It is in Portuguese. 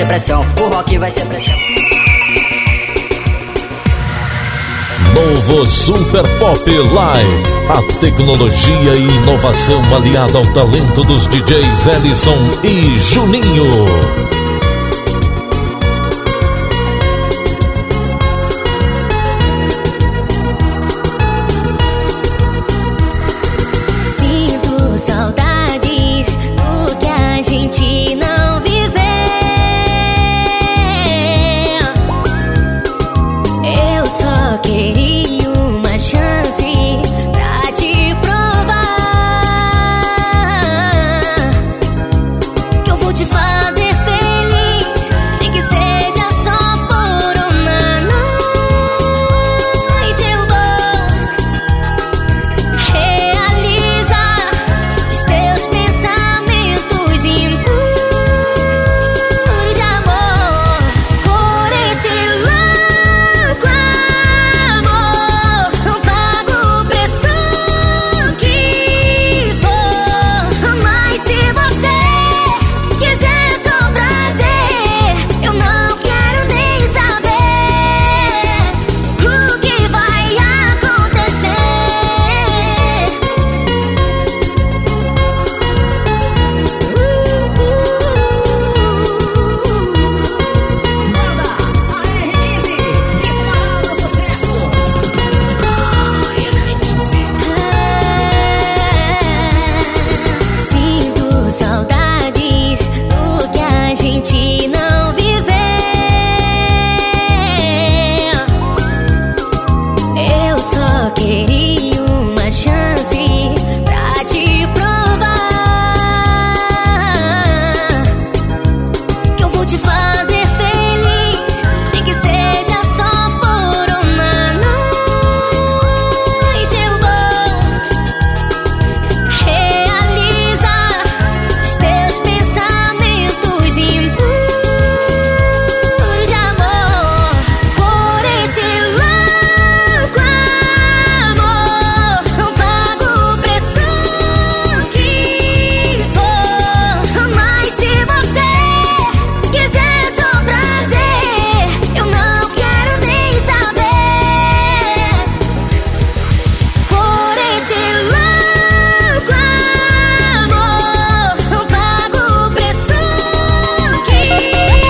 ser pressão, o rock vai ser pressão. Novo Super Pop Live. A tecnologia e inovação aliada ao talento dos DJs Ellison e Juninho.